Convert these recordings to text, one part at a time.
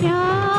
प्यार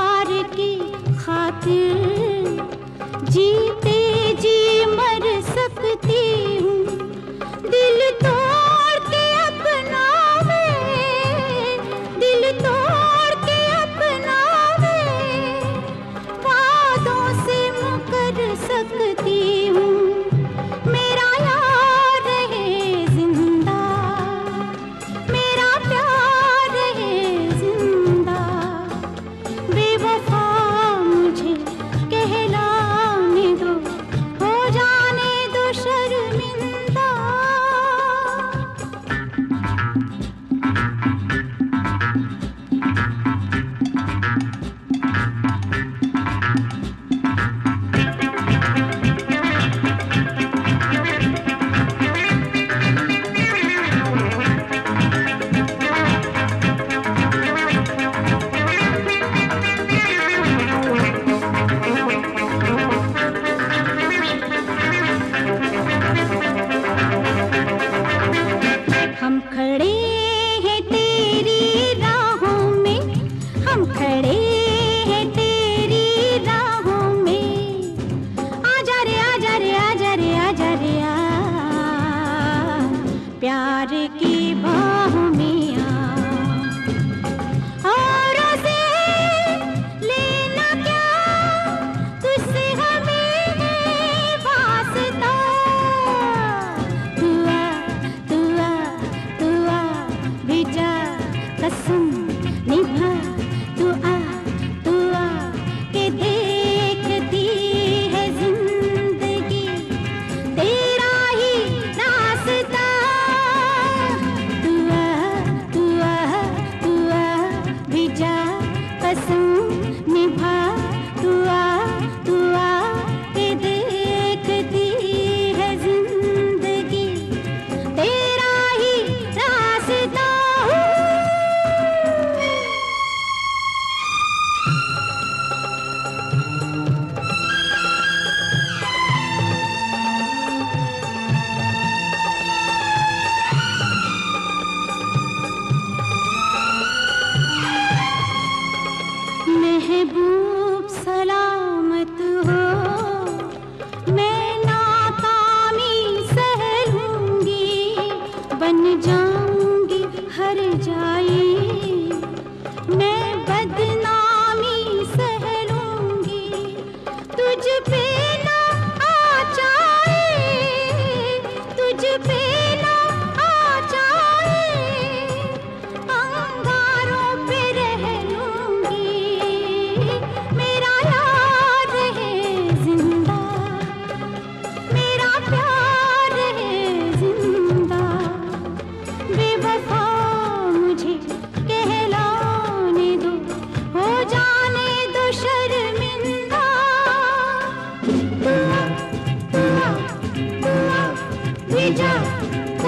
खड़े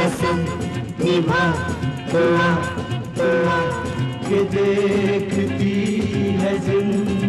कसम निभा दुआ दुआ के देखती है ज़िंदगी।